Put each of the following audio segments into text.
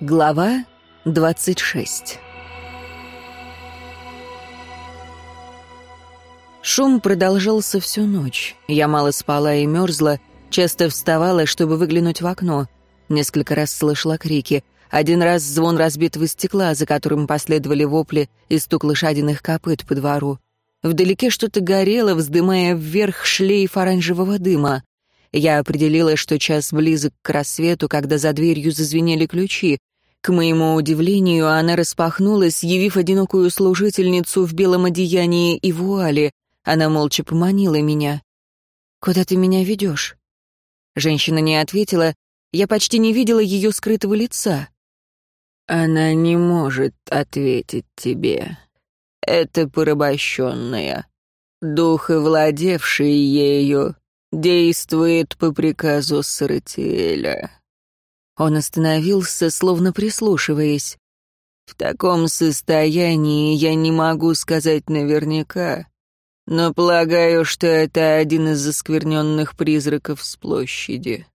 Глава 26 Шум продолжался всю ночь. Я мало спала и мерзла, часто вставала, чтобы выглянуть в окно. Несколько раз слышала крики. Один раз звон разбитого стекла, за которым последовали вопли и стук лошадиных копыт по двору. Вдалеке что-то горело, вздымая вверх шлейф оранжевого дыма. Я определила, что час близок к рассвету, когда за дверью зазвенели ключи. К моему удивлению, она распахнулась, явив одинокую служительницу в белом одеянии и вуале. Она молча поманила меня. «Куда ты меня ведешь?» Женщина не ответила. Я почти не видела ее скрытого лица. «Она не может ответить тебе. Это порабощенная. Дух, владевший ею, действует по приказу Саратиэля». Он остановился, словно прислушиваясь. «В таком состоянии я не могу сказать наверняка, но полагаю, что это один из заскверненных призраков с площади».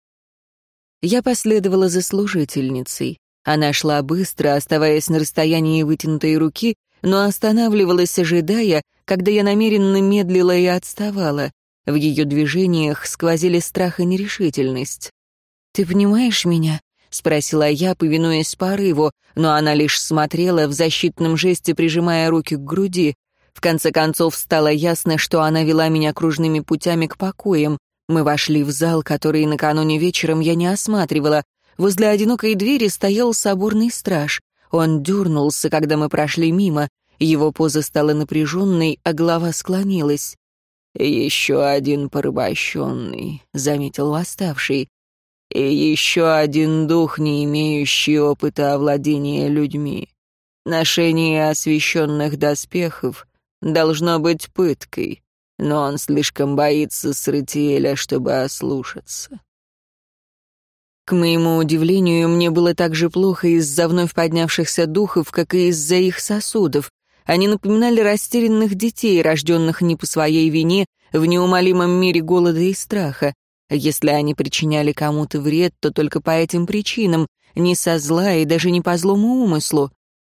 Я последовала за служительницей. Она шла быстро, оставаясь на расстоянии вытянутой руки, но останавливалась, ожидая, когда я намеренно медлила и отставала. В ее движениях сквозили страх и нерешительность. «Ты понимаешь меня?» — спросила я, повинуясь порыву, но она лишь смотрела в защитном жесте, прижимая руки к груди. В конце концов стало ясно, что она вела меня кружными путями к покоям. Мы вошли в зал, который накануне вечером я не осматривала. Возле одинокой двери стоял соборный страж. Он дернулся, когда мы прошли мимо. Его поза стала напряженной, а голова склонилась. «Еще один порабощенный», — заметил восставший. «И еще один дух, не имеющий опыта овладения людьми. Ношение освященных доспехов должно быть пыткой, но он слишком боится Сратиэля, чтобы ослушаться». К моему удивлению, мне было так же плохо из-за вновь поднявшихся духов, как и из-за их сосудов. Они напоминали растерянных детей, рожденных не по своей вине, в неумолимом мире голода и страха. Если они причиняли кому-то вред, то только по этим причинам, не со зла и даже не по злому умыслу.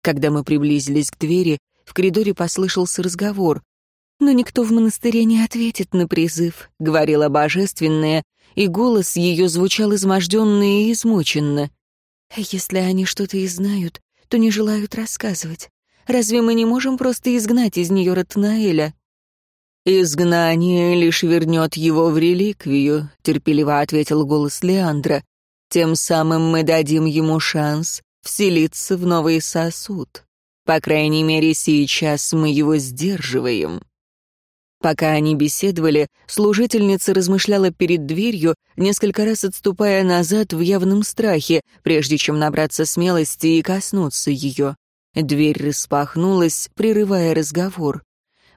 Когда мы приблизились к двери, в коридоре послышался разговор. «Но никто в монастыре не ответит на призыв», — говорила божественная, и голос ее звучал изможденно и измученно. «Если они что-то и знают, то не желают рассказывать. Разве мы не можем просто изгнать из нее Ратнаэля?» «Изгнание лишь вернет его в реликвию», — терпеливо ответил голос Леандра. «Тем самым мы дадим ему шанс вселиться в новый сосуд. По крайней мере, сейчас мы его сдерживаем». Пока они беседовали, служительница размышляла перед дверью, несколько раз отступая назад в явном страхе, прежде чем набраться смелости и коснуться ее. Дверь распахнулась, прерывая разговор.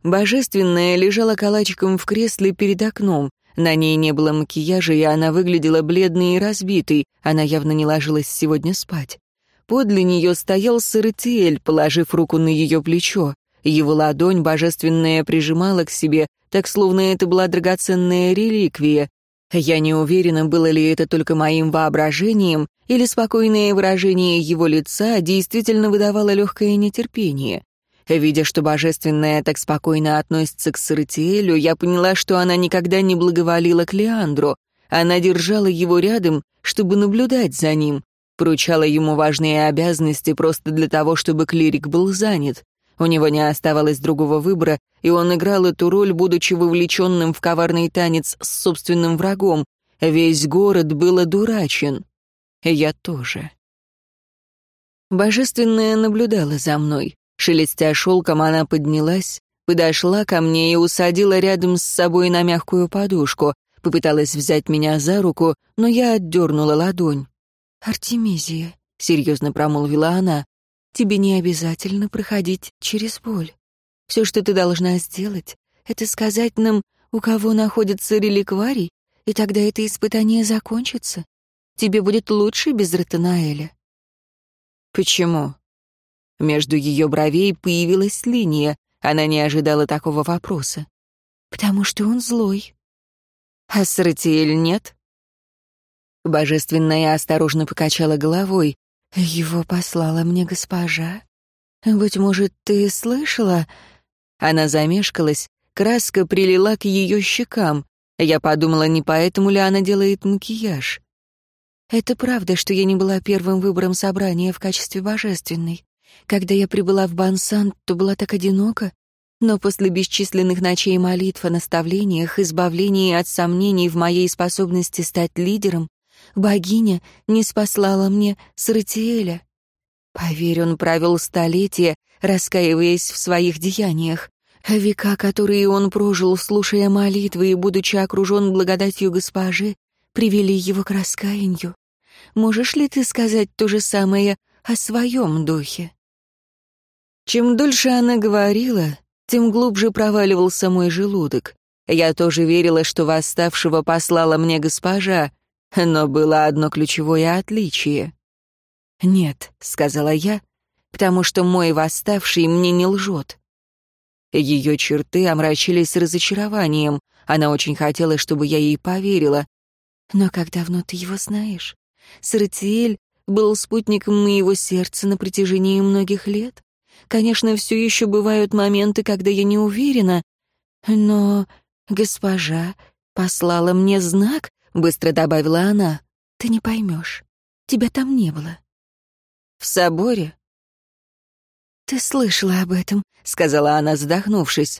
Божественная лежала калачиком в кресле перед окном. На ней не было макияжа, и она выглядела бледной и разбитой. Она явно не ложилась сегодня спать. Подле нее стоял Сарытиэль, положив руку на ее плечо. Его ладонь божественная прижимала к себе, так словно это была драгоценная реликвия. Я не уверена, было ли это только моим воображением, или спокойное выражение его лица действительно выдавало легкое нетерпение. Видя, что божественная так спокойно относится к Саратиэлю, я поняла, что она никогда не благоволила к Леандру. Она держала его рядом, чтобы наблюдать за ним, поручала ему важные обязанности просто для того, чтобы клирик был занят. У него не оставалось другого выбора, и он играл эту роль, будучи вовлеченным в коварный танец с собственным врагом. Весь город был одурачен. Я тоже. Божественная наблюдала за мной. Шелестя шелком, она поднялась, подошла ко мне и усадила рядом с собой на мягкую подушку. Попыталась взять меня за руку, но я отдернула ладонь. «Артемизия», — серьезно промолвила она, — «тебе не обязательно проходить через боль. Все, что ты должна сделать, это сказать нам, у кого находится реликварий, и тогда это испытание закончится. Тебе будет лучше без Ратанаэля». «Почему?» Между ее бровей появилась линия. Она не ожидала такого вопроса. «Потому что он злой». «А Саратиэль нет?» Божественная осторожно покачала головой. Его послала мне госпожа. Быть может, ты слышала? Она замешкалась, краска прилила к ее щекам. Я подумала, не поэтому ли она делает макияж. Это правда, что я не была первым выбором собрания в качестве божественной. Когда я прибыла в Бансан, то была так одинока, но после бесчисленных ночей молитв о наставлениях, избавлении от сомнений в моей способности стать лидером, богиня не спаслала мне Саратиэля. Поверь, он правил столетия, раскаиваясь в своих деяниях. Века, которые он прожил, слушая молитвы и будучи окружен благодатью госпожи, привели его к раскаянию. Можешь ли ты сказать то же самое о своем духе? Чем дольше она говорила, тем глубже проваливался мой желудок. Я тоже верила, что восставшего послала мне госпожа, но было одно ключевое отличие. «Нет», — сказала я, — «потому что мой восставший мне не лжет». Ее черты омрачились разочарованием. Она очень хотела, чтобы я ей поверила. «Но как давно ты его знаешь? Саратиэль был спутником моего сердца на протяжении многих лет. Конечно, все еще бывают моменты, когда я не уверена, но госпожа послала мне знак, быстро добавила она. Ты не поймешь. Тебя там не было. В соборе? Ты слышала об этом, сказала она, вздохнувшись.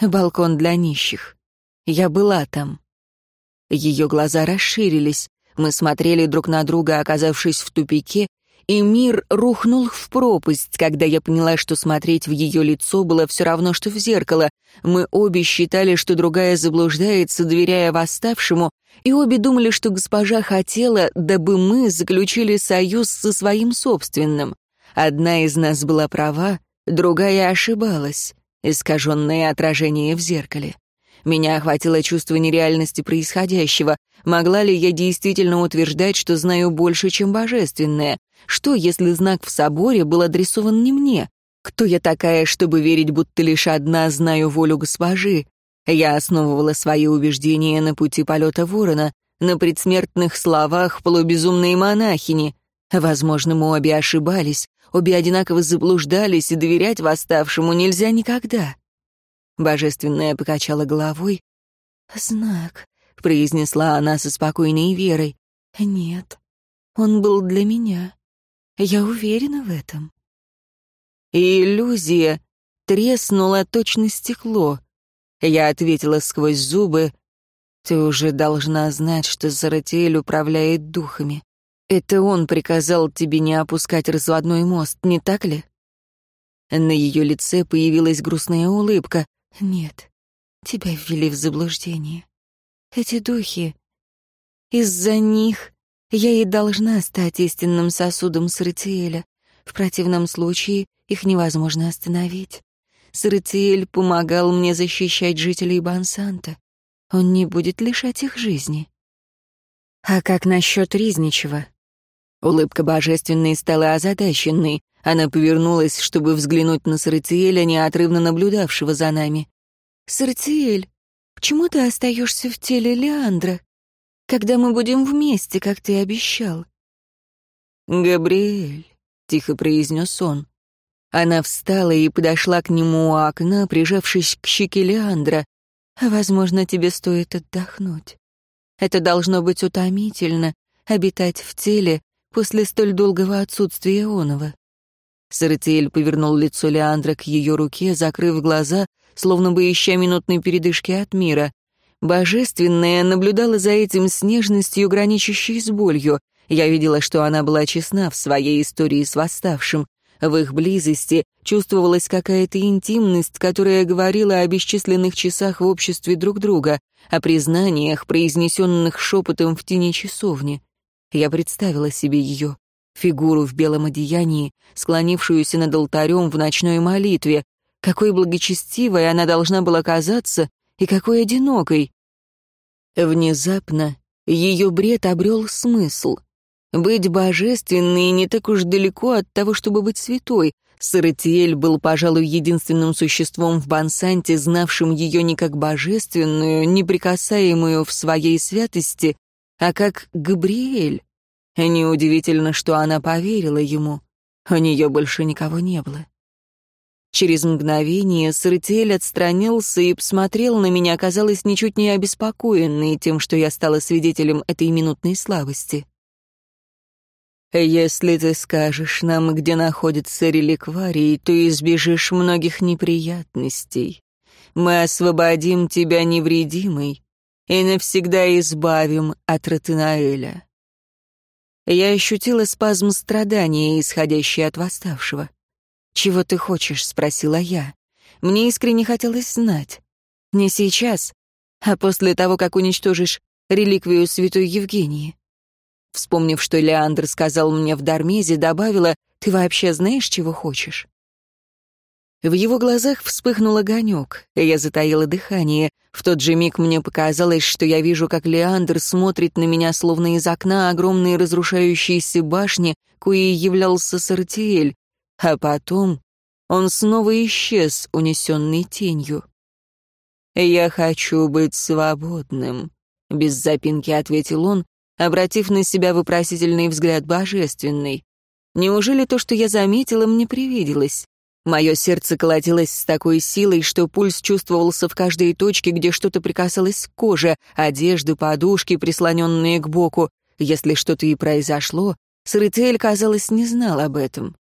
Балкон для нищих. Я была там. Ее глаза расширились. Мы смотрели друг на друга, оказавшись в тупике, и мир рухнул в пропасть, когда я поняла, что смотреть в ее лицо было все равно, что в зеркало. Мы обе считали, что другая заблуждается, доверяя восставшему, и обе думали, что госпожа хотела, дабы мы заключили союз со своим собственным. Одна из нас была права, другая ошибалась, искаженное отражение в зеркале. Меня охватило чувство нереальности происходящего. Могла ли я действительно утверждать, что знаю больше, чем божественное? Что, если знак в соборе был адресован не мне? Кто я такая, чтобы верить, будто лишь одна знаю волю госпожи? Я основывала свои убеждения на пути полета ворона, на предсмертных словах полубезумной монахини. Возможно, мы обе ошибались, обе одинаково заблуждались, и доверять восставшему нельзя никогда. Божественная покачала головой. «Знак», — произнесла она со спокойной верой. «Нет, он был для меня. Я уверена в этом». Иллюзия треснула точно стекло. Я ответила сквозь зубы. «Ты уже должна знать, что Заратиэль управляет духами. Это он приказал тебе не опускать разводной мост, не так ли?» На ее лице появилась грустная улыбка. Нет, тебя ввели в заблуждение. Эти духи... Из-за них я и должна стать истинным сосудом Саратиэля. В противном случае их невозможно остановить. Саратиэль помогал мне защищать жителей Бансанта. Он не будет лишать их жизни. А как насчет Ризничева? Улыбка божественной стала озадаченной. Она повернулась, чтобы взглянуть на Сартиэля, неотрывно наблюдавшего за нами. «Сартиэль, почему ты остаешься в теле Леандра, когда мы будем вместе, как ты обещал?» «Габриэль», — тихо произнес он. Она встала и подошла к нему у окна, прижавшись к щеке Леандра. «Возможно, тебе стоит отдохнуть. Это должно быть утомительно — обитать в теле после столь долгого отсутствия оного. Саратиэль повернул лицо Леандра к ее руке, закрыв глаза, словно бы ища минутной передышки от мира. Божественная наблюдала за этим с нежностью, граничащей с болью. Я видела, что она была честна в своей истории с восставшим. В их близости чувствовалась какая-то интимность, которая говорила о бесчисленных часах в обществе друг друга, о признаниях, произнесенных шепотом в тени часовни. Я представила себе ее фигуру в белом одеянии, склонившуюся над алтарем в ночной молитве. Какой благочестивой она должна была казаться и какой одинокой. Внезапно ее бред обрел смысл. Быть божественной не так уж далеко от того, чтобы быть святой. Саратиэль был, пожалуй, единственным существом в Бансанте, знавшим ее не как божественную, неприкасаемую в своей святости, а как Габриэль. Неудивительно, что она поверила ему. У нее больше никого не было. Через мгновение Сыртель отстранился и посмотрел на меня, казалось, ничуть не обеспокоенный тем, что я стала свидетелем этой минутной слабости. «Если ты скажешь нам, где находится реликварий, то избежишь многих неприятностей. Мы освободим тебя невредимой и навсегда избавим от Ратинаэля». Я ощутила спазм страдания, исходящий от восставшего. «Чего ты хочешь?» — спросила я. Мне искренне хотелось знать. Не сейчас, а после того, как уничтожишь реликвию святой Евгении. Вспомнив, что Леандр сказал мне в Дармезе, добавила, «Ты вообще знаешь, чего хочешь?» В его глазах вспыхнул огонек, я затаила дыхание. В тот же миг мне показалось, что я вижу, как Леандр смотрит на меня, словно из окна огромной разрушающейся башни, коей являлся Сартиэль, а потом он снова исчез, унесенный тенью. «Я хочу быть свободным», — без запинки ответил он, обратив на себя вопросительный взгляд божественный. «Неужели то, что я заметила, мне привиделось?» Мое сердце колотилось с такой силой, что пульс чувствовался в каждой точке, где что-то прикасалось к коже, одежды, подушки, прислоненные к боку. Если что-то и произошло, Срытель, казалось, не знал об этом.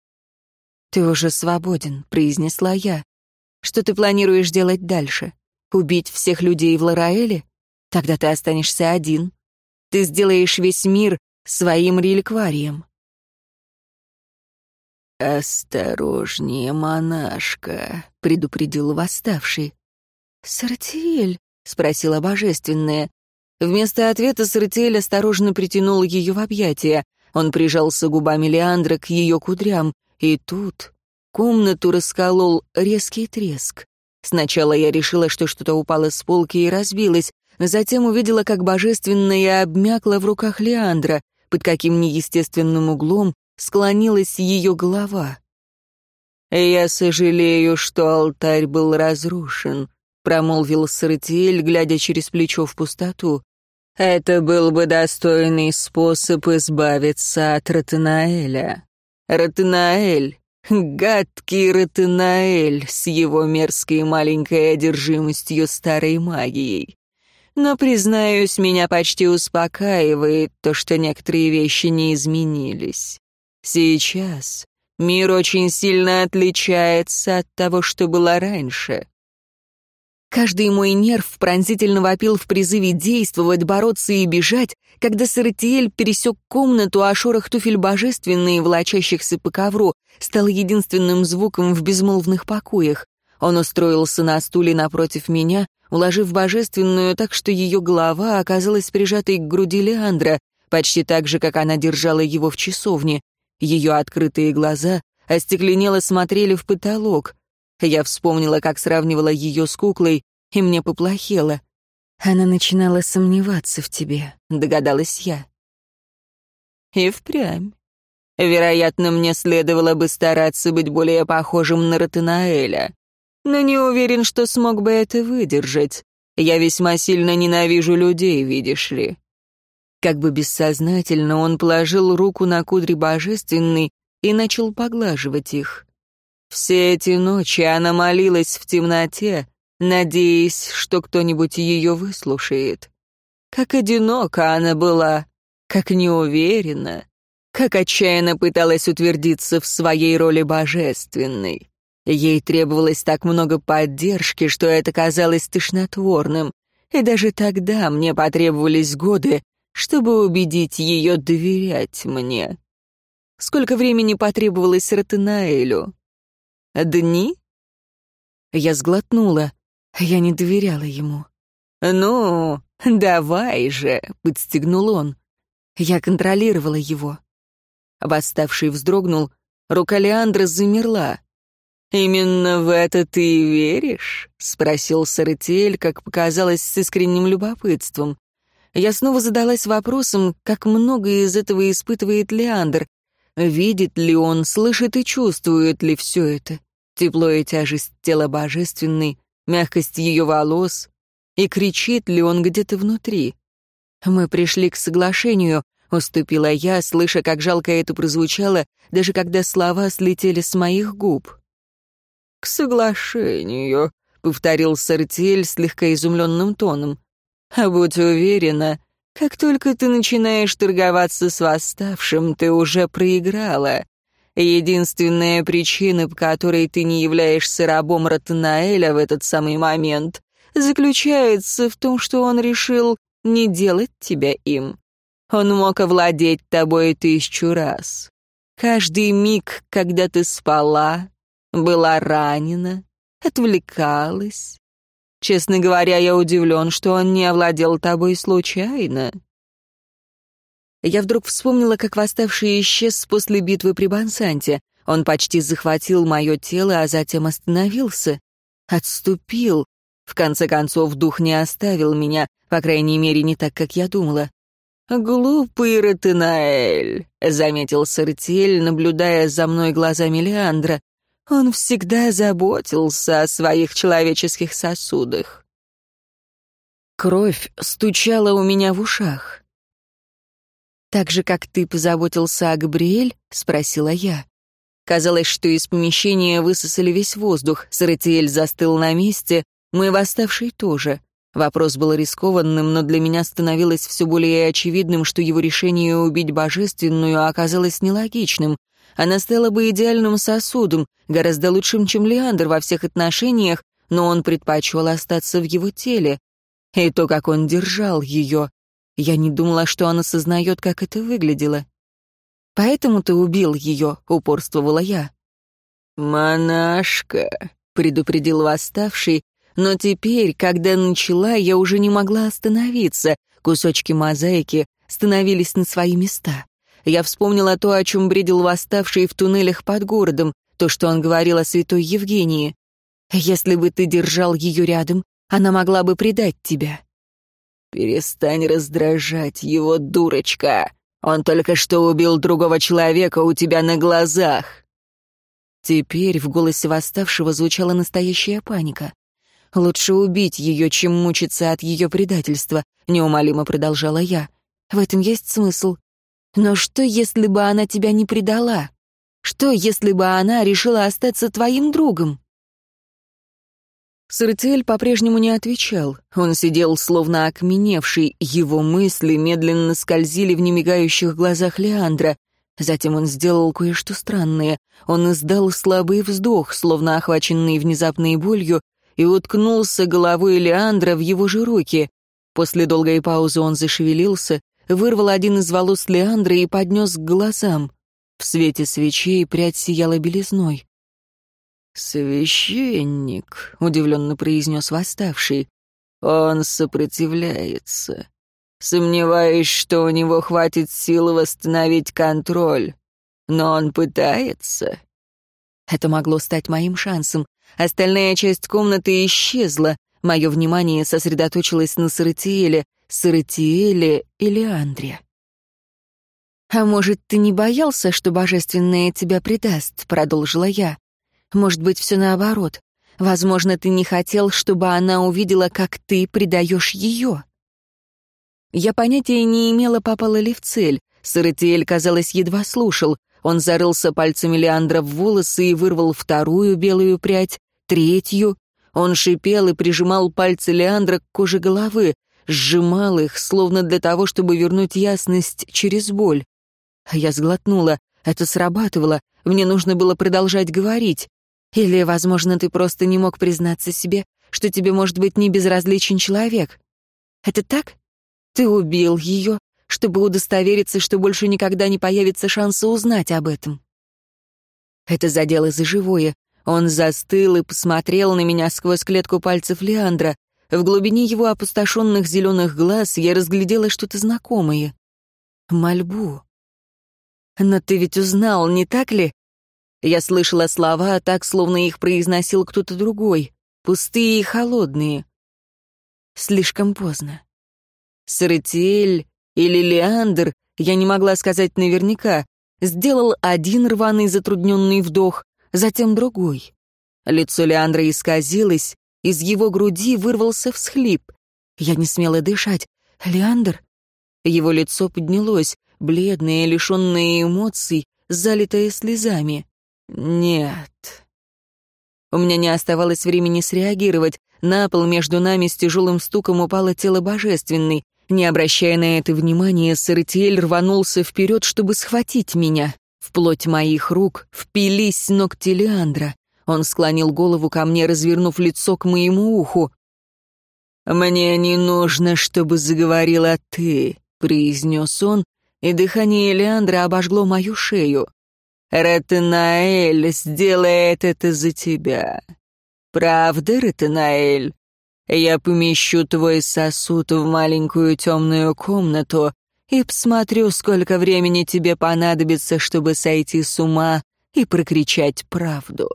«Ты уже свободен», — произнесла я. «Что ты планируешь делать дальше? Убить всех людей в Лараэле? Тогда ты останешься один. Ты сделаешь весь мир своим реликварием». «Осторожнее, монашка», — предупредил восставший. «Сартиэль?» — спросила божественная. Вместо ответа Сартиэль осторожно притянул ее в объятия. Он прижался губами Леандра к ее кудрям. И тут комнату расколол резкий треск. Сначала я решила, что что-то упало с полки и разбилось, затем увидела, как божественная обмякла в руках Леандра, под каким неестественным углом склонилась ее голова. «Я сожалею, что алтарь был разрушен», — промолвил Сартиэль, глядя через плечо в пустоту. «Это был бы достойный способ избавиться от Ратанаэля». Ратанаэль, гадкий Ратанаэль с его мерзкой маленькой одержимостью старой магией. Но, признаюсь, меня почти успокаивает то, что некоторые вещи не изменились. Сейчас мир очень сильно отличается от того, что было раньше. Каждый мой нерв пронзительно вопил в призыве действовать, бороться и бежать, когда Саратиэль пересек комнату, а шорох туфель божественные, волочащихся по ковру, стал единственным звуком в безмолвных покоях. Он устроился на стуле напротив меня, уложив божественную так, что ее голова оказалась прижатой к груди Леандра, почти так же, как она держала его в часовне. Ее открытые глаза остекленело смотрели в потолок. Я вспомнила, как сравнивала ее с куклой, и мне поплохело. Она начинала сомневаться в тебе, догадалась я. И впрямь. Вероятно, мне следовало бы стараться быть более похожим на Ратанаэля. Но не уверен, что смог бы это выдержать. Я весьма сильно ненавижу людей, видишь ли. Как бы бессознательно он положил руку на кудри божественной и начал поглаживать их. Все эти ночи она молилась в темноте, надеясь, что кто-нибудь ее выслушает. Как одинока она была, как неуверена, как отчаянно пыталась утвердиться в своей роли божественной. Ей требовалось так много поддержки, что это казалось тошнотворным, и даже тогда мне потребовались годы, чтобы убедить ее доверять мне. Сколько времени потребовалось Ратанаэлю? Дни? Я сглотнула. Я не доверяла ему. «Ну, давай же», — подстегнул он. Я контролировала его. Восставший вздрогнул, рука Леандра замерла. «Именно в это ты веришь?» — спросил Саратиэль, как показалось, с искренним любопытством. Я снова задалась вопросом, как много из этого испытывает Леандр. Видит ли он, слышит и чувствует ли все это? Тепло и тяжесть тела божественной, мягкость ее волос, и кричит ли он где-то внутри. Мы пришли к соглашению, — уступила я, слыша, как жалко это прозвучало, даже когда слова слетели с моих губ. «К соглашению», — повторил Сартель слегка изумленным тоном. «А будь уверена, как только ты начинаешь торговаться с восставшим, ты уже проиграла. Единственная причина, по которой ты не являешься рабом Ратанаэля в этот самый момент, заключается в том, что он решил не делать тебя им. Он мог овладеть тобой тысячу раз. Каждый миг, когда ты спала, была ранена, отвлекалась. Честно говоря, я удивлен, что он не овладел тобой случайно. Я вдруг вспомнила, как восставший исчез после битвы при Бансанте. Он почти захватил мое тело, а затем остановился. Отступил. В конце концов, дух не оставил меня, по крайней мере, не так, как я думала. «Глупый Ратинаэль», — заметил Сартель, наблюдая за мной глазами Леандра. «Он всегда заботился о своих человеческих сосудах». Кровь стучала у меня в ушах. «Так же, как ты позаботился о Габриэль?» — спросила я. Казалось, что из помещения высосали весь воздух. Саратиэль застыл на месте, мы восставший тоже. Вопрос был рискованным, но для меня становилось все более очевидным, что его решение убить божественную оказалось нелогичным. Она стала бы идеальным сосудом, гораздо лучшим, чем Леандр во всех отношениях, но он предпочел остаться в его теле. И то, как он держал ее, я не думала, что он осознает, как это выглядело. «Поэтому ты убил ее», — упорствовала я. «Монашка», — предупредил восставший, но теперь, когда начала, я уже не могла остановиться. Кусочки мозаики становились на свои места. Я вспомнила то, о чем бредил восставший в туннелях под городом, то, что он говорил о святой Евгении. «Если бы ты держал ее рядом, она могла бы предать тебя». «Перестань раздражать его, дурочка. Он только что убил другого человека у тебя на глазах». Теперь в голосе восставшего звучала настоящая паника. «Лучше убить ее, чем мучиться от ее предательства», — неумолимо продолжала я. «В этом есть смысл. Но что, если бы она тебя не предала? Что, если бы она решила остаться твоим другом?» Сыртель по-прежнему не отвечал. Он сидел словно окаменевший, его мысли медленно скользили в немигающих глазах Леандра. Затем он сделал кое-что странное. Он издал слабый вздох, словно охваченный внезапной болью, и уткнулся головой Леандра в его же руки. После долгой паузы он зашевелился, вырвал один из волос Леандра и поднес к глазам. В свете свечей прядь сияла белизной. «Священник», — удивленно произнес восставший, — «он сопротивляется. Сомневаюсь, что у него хватит сил восстановить контроль, но он пытается». Это могло стать моим шансом. Остальная часть комнаты исчезла. Мое внимание сосредоточилось на Саратиэле, Саратиэле или Андре. «А может, ты не боялся, что божественное тебя предаст?» — продолжила я. Может быть, все наоборот. Возможно, ты не хотел, чтобы она увидела, как ты предаешь ее. Я понятия не имела, попала ли в цель. Саратиэль, казалось, едва слушал. Он зарылся пальцами Леандра в волосы и вырвал вторую белую прядь, третью. Он шипел и прижимал пальцы Леандра к коже головы, сжимал их, словно для того, чтобы вернуть ясность через боль. Я сглотнула. Это срабатывало. Мне нужно было продолжать говорить. Или, возможно, ты просто не мог признаться себе, что тебе может быть не безразличен человек. Это так? Ты убил ее, чтобы удостовериться, что больше никогда не появится шанса узнать об этом. Это задело за живое. Он застыл и посмотрел на меня сквозь клетку пальцев Леандра. В глубине его опустошенных зеленых глаз я разглядела что-то знакомое. Мольбу. «Но ты ведь узнал, не так ли?» Я слышала слова так, словно их произносил кто-то другой, пустые и холодные. Слишком поздно. Саратиэль или Леандр, я не могла сказать наверняка, сделал один рваный затрудненный вдох, затем другой. Лицо Леандра исказилось, из его груди вырвался всхлип. Я не смела дышать. «Леандр?» Его лицо поднялось, бледное, лишенное эмоций, залитое слезами. «Нет». У меня не оставалось времени среагировать. На пол между нами с тяжелым стуком упало тело божественной. Не обращая на это внимания, Саратиэль рванулся вперед, чтобы схватить меня. В плоть моих рук впились ногти Леандра. Он склонил голову ко мне, развернув лицо к моему уху. «Мне не нужно, чтобы заговорила ты», — произнес он, и дыхание Леандра обожгло мою шею. «Ретенаэль сделает это за тебя. Правда, Ретенаэль? Я помещу твой сосуд в маленькую темную комнату и посмотрю, сколько времени тебе понадобится, чтобы сойти с ума и прокричать правду.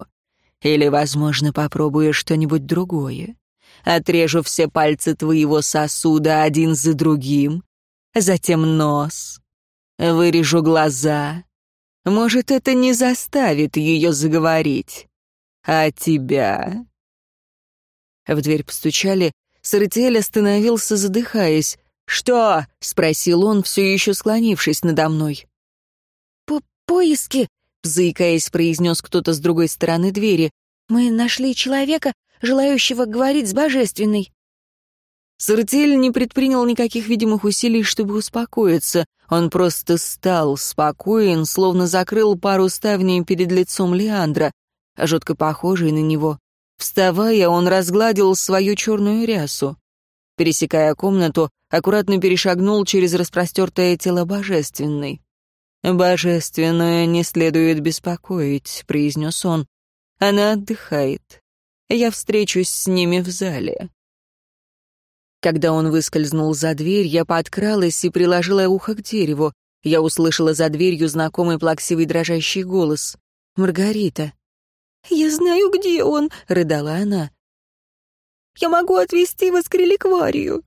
Или, возможно, попробуешь что-нибудь другое. Отрежу все пальцы твоего сосуда один за другим, затем нос, вырежу глаза, может, это не заставит ее заговорить. А тебя?» В дверь постучали. Саратиэль остановился, задыхаясь. «Что?» — спросил он, все еще склонившись надо мной. «По поиски», — заикаясь, произнес кто-то с другой стороны двери. «Мы нашли человека, желающего говорить с Божественной». Сартель не предпринял никаких видимых усилий, чтобы успокоиться. Он просто стал спокоен, словно закрыл пару ставней перед лицом Леандра, жутко похожий на него. Вставая, он разгладил свою черную рясу. Пересекая комнату, аккуратно перешагнул через распростертое тело божественной. «Божественное не следует беспокоить», — произнес он. «Она отдыхает. Я встречусь с ними в зале». Когда он выскользнул за дверь, я подкралась и приложила ухо к дереву. Я услышала за дверью знакомый плаксивый дрожащий голос. «Маргарита». «Я знаю, где он», — рыдала она. «Я могу отвезти вас к реликварию».